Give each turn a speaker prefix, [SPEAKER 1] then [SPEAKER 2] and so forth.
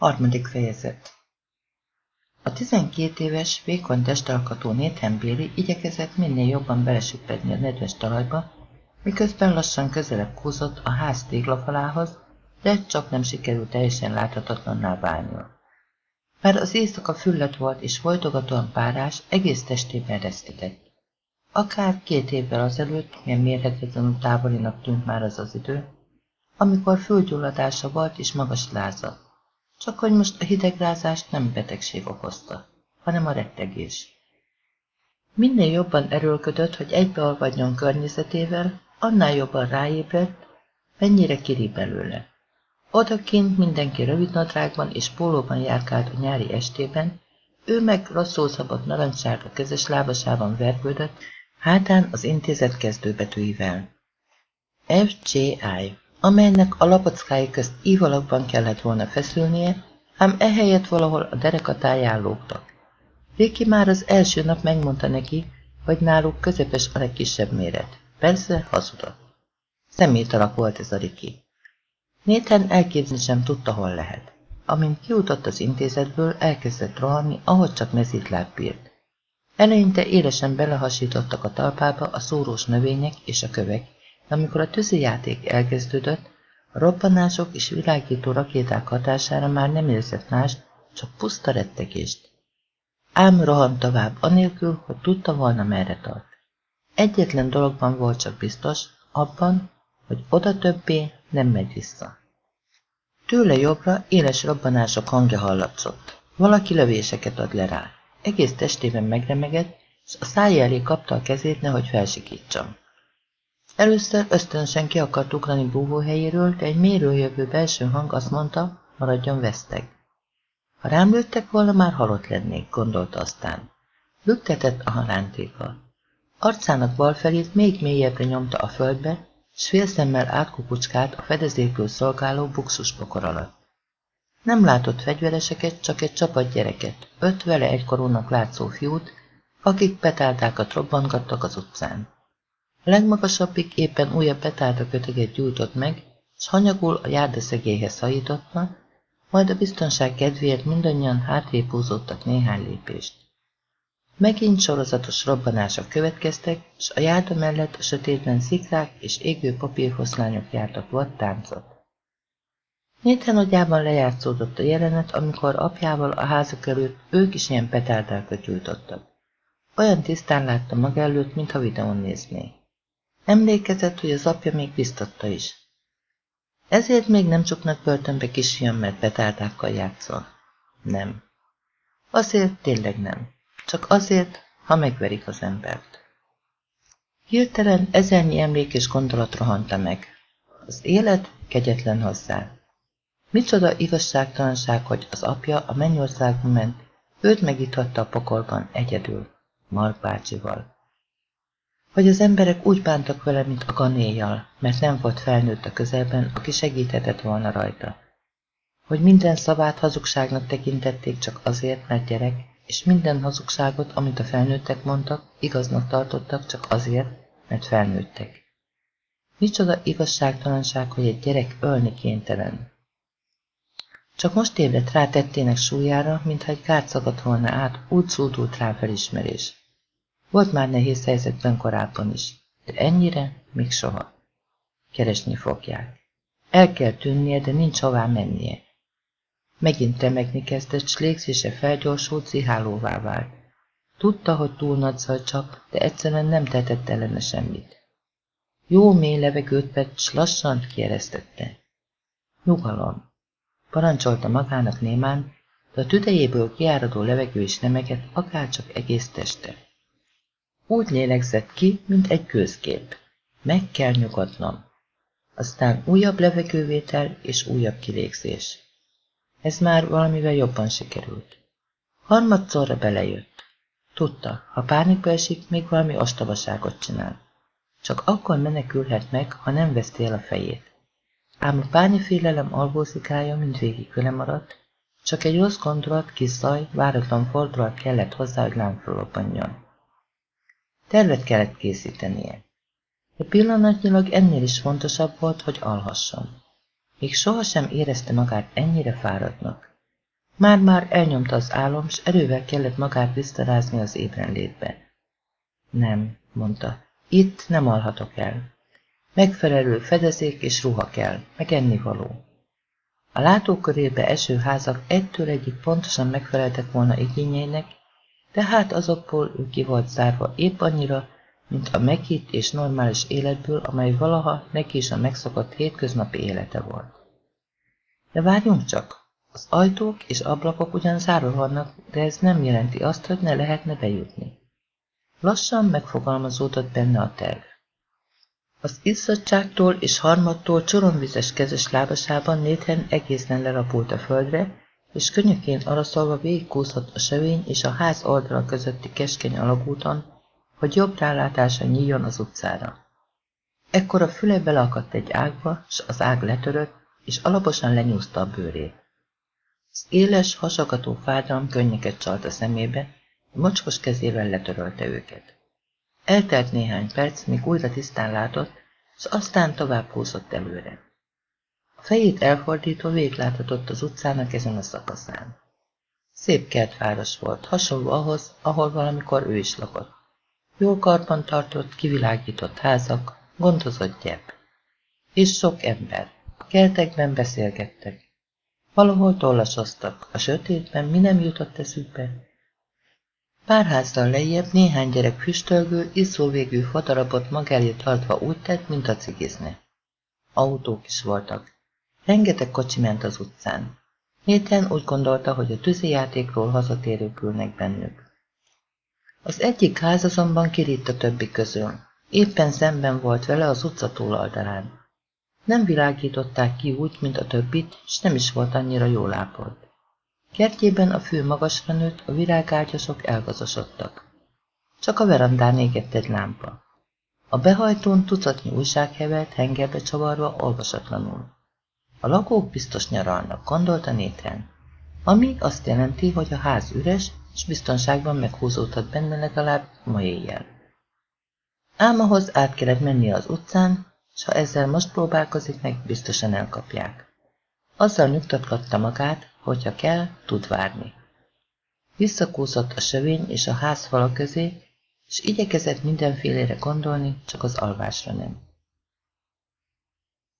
[SPEAKER 1] Harmadik fejezet A 12 éves, vékony testalkatú Nathan Bailey igyekezett minél jobban belesüppedni a nedves talajba, miközben lassan közelebb kúzott a ház téglafalához, de csak nem sikerült teljesen láthatatlanná válnia. Már az éjszaka füllet volt és folytogatóan párás, egész testében reszketett. Akár két évvel azelőtt, milyen mérhetetlenül távolinak tűnt már az az idő, amikor fölgyulladása volt és magas láza. Csak hogy most a hidegrázást nem betegség okozta, hanem a rettegés. Minél jobban erőlködött, hogy egybeolvadjon környezetével, annál jobban ráébredt, mennyire kiri belőle. Odakint mindenki rövidnadrágban és pólóban járkált a nyári estében, ő meg rosszul szabott narancssárga kezes lábasában vergődött, hátán az intézet kezdőbetűivel. FJI, amelynek a lapockái közt ívalakban kellett volna feszülnie, ám ehelyett valahol a derekatáján lógtak. Viki már az első nap megmondta neki, hogy náluk közepes a legkisebb méret. Persze hazudott. Szemét alak volt ez a Riki. Néten elképzelni sem tudta, hol lehet. Amint kiutott az intézetből, elkezdett rohanni, ahogy csak mezítláb bírt. Eleinte élesen belehasítottak a talpába a szórós növények és a kövek, amikor a játék elkezdődött, a robbanások és világító rakéták hatására már nem érzett más, csak puszta rettegést. Ám rohant tovább, anélkül, hogy tudta volna merre tart. Egyetlen dologban volt csak biztos, abban, hogy oda többé nem megy vissza. Tőle jobbra éles robbanások hangja hallatszott. Valaki lövéseket ad le rá. Egész testében megremegett, és a száj elé kapta a kezét, nehogy felsikítsam. Először ösztönösen ki akart ugrani búvóhelyéről, de egy méről jövő belső hang azt mondta, maradjon veszteg. Ha rám lőttek volna, már halott lennék, gondolta aztán. Lüktetett a halántéka. Arcának bal felét még mélyebbre nyomta a földbe, s félszemmel átkukucskált a fedezékül szolgáló buxuspokor alatt. Nem látott fegyvereseket, csak egy csapat gyereket, öt vele egykorúnak látszó fiút, akik petáldákat robbangattak az utcán. A legmagasabbik éppen újabb petálda köteget gyújtott meg, s hanyagul a járdaszegélyhez hajította, majd a biztonság kedvéért mindannyian hátrébb néhány lépést. Megint sorozatos robbanások következtek, s a járda mellett a sötétben szikrák és égő papírfoszlányok jártak vad táncot. Néten agyában lejátszódott a jelenet, amikor apjával a házak előtt ők is ilyen petáldákat gyújtottak. Olyan tisztán látta maga előtt, mintha videón nézné. Emlékezett, hogy az apja még biztatta is. Ezért még nem csuknak börtönbe kisfiam, mert petáldákkal játszol. Nem. Azért tényleg nem. Csak azért, ha megverik az embert. Hirtelen ezernyi emlék és gondolat rohanta meg. Az élet kegyetlen hozzá. Micsoda igazságtalanság, hogy az apja a mennyországba ment, őt megíthatta a pokolban egyedül, Mark bácsival. Hogy az emberek úgy bántak vele, mint a ganéjjal, mert nem volt felnőtt a közelben, aki segíthetett volna rajta. Hogy minden szavát hazugságnak tekintették csak azért, mert gyerek, és minden hazugságot, amit a felnőttek mondtak, igaznak tartottak csak azért, mert felnőttek. Micsoda igazságtalanság, hogy egy gyerek ölni kénytelen. Csak most ébredt rá tettének súlyára, mintha egy kárt szagadt volna át, úgy szúdult rá felismerés. Volt már nehéz helyzetben korábban is, de ennyire még soha. Keresni fogják. El kell tűnnie, de nincs hová mennie. Megint remegni kezdett, s légzése felgyorsult, zihálóvá vált. Tudta, hogy túl nagy zaj csap, de egyszerűen nem tehetett ellene semmit. Jó mély levegőt vett, s lassan kieresztette. Nyugalom. Parancsolta magának némán, de a tüdejéből kiáradó levegő is nemeket, akárcsak egész teste. Úgy lélegzett ki, mint egy közkép. Meg kell nyugodnom. Aztán újabb levegővétel és újabb kilégzés. Ez már valamivel jobban sikerült. Harmadszorra belejött. Tudta, ha pánikba esik, még valami ostobaságot csinál. Csak akkor menekülhet meg, ha nem veszti el a fejét. Ám a pányafélelem alvószikája mindvégig vele maradt, csak egy rossz gondolat, kis zaj, váratlan fordulat kellett hozzá, hogy lámfölobbanjon. Tervet kellett készítenie. De pillanatnyilag ennél is fontosabb volt, hogy alhasson. Még sohasem érezte magát ennyire fáradtnak. Már-már elnyomta az álom, s erővel kellett magát visszarázni az ébrenlétbe. Nem, mondta, itt nem alhatok el. Megfelelő fedezék és ruha kell, meg ennivaló. A látókörébe eső házak egytől egyik pontosan megfeleltek volna igényeinek, de hát azokból ő ki volt zárva épp annyira, mint a meghitt és normális életből, amely valaha neki is a megszokott hétköznapi élete volt. De várjunk csak! Az ajtók és ablakok ugyan zárva vannak, de ez nem jelenti azt, hogy ne lehetne bejutni. Lassan megfogalmazódott benne a terv. Az izzadságtól és harmattól csoromvizes kezes lábasában Nathan egészen lerapult a földre, és könnyökén araszolva végigkúszott a sövény és a ház oldala közötti keskeny alagúton, hogy jobb rálátása nyíljon az utcára. Ekkor a füle beleakadt egy ágba, s az ág letörött, és alaposan lenyúzta a bőrét. Az éles, hasagató fájdalom könnyeket csalt a szemébe, mocskos kezével letörölte őket. Eltelt néhány perc, míg újra tisztán látott, és aztán tovább húzott előre. A fejét elfordítva végláthatott az utcának ezen a szakaszán. Szép kertváros volt, hasonló ahhoz, ahol valamikor ő is lakott. Jól karban tartott, kivilágított házak, gondozott gyep. És sok ember. A kertekben beszélgettek. Valahol tollasoztak, a sötétben mi nem jutott eszükbe. Pár házzal lejjebb néhány gyerek füstölgő, iszóvégű fadarabot magáért tartva úgy tett, mint a cigizne. Autók is voltak. Rengeteg kocsi ment az utcán. Héten úgy gondolta, hogy a tűzijátékról hazatérők ülnek bennük. Az egyik ház azonban kiritt a többi közül. Éppen szemben volt vele az utca túloldalán. Nem világították ki úgy, mint a többit, és nem is volt annyira jól ápolt. Kertjében a fő magasra nőtt, a virágágyasok elgazosodtak. Csak a verandán égett egy lámpa. A behajtón tucatnyi újság hevert, hengerbe csavarva, olvasatlanul. A lakók biztos nyaralnak, gondolta Nétren. Ami azt jelenti, hogy a ház üres, és biztonságban meghúzódhat benne legalább ma éjjel. Ám ahhoz át kellett menni az utcán, s ha ezzel most próbálkozik meg, biztosan elkapják. Azzal nyugtatgatta magát, hogyha kell, tud várni. Visszakúszott a sövény és a ház fala közé, és igyekezett mindenfélére gondolni, csak az alvásra nem.